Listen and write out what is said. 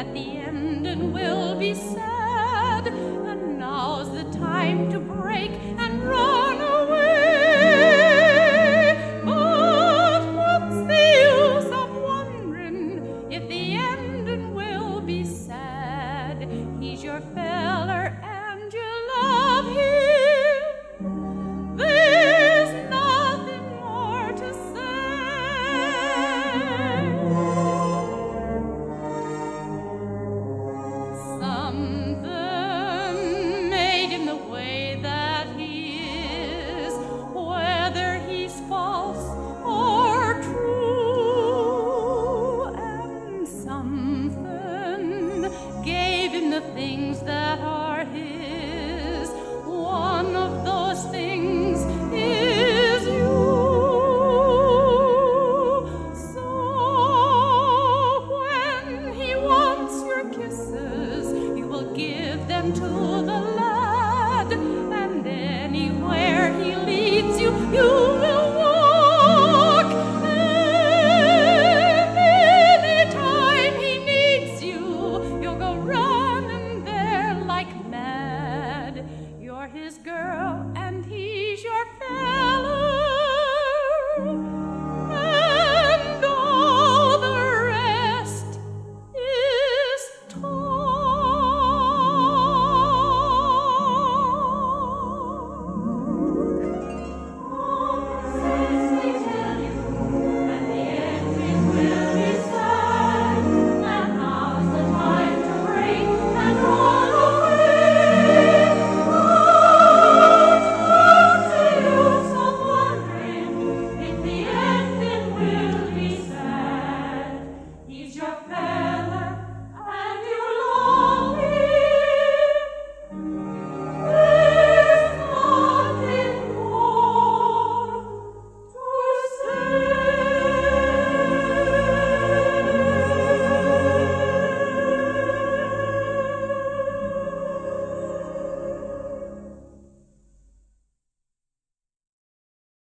that the end and will be sad. Something gave him the things that are his. One of those things is you. So when he wants your kisses, you will give them to the his girl and he's your friend.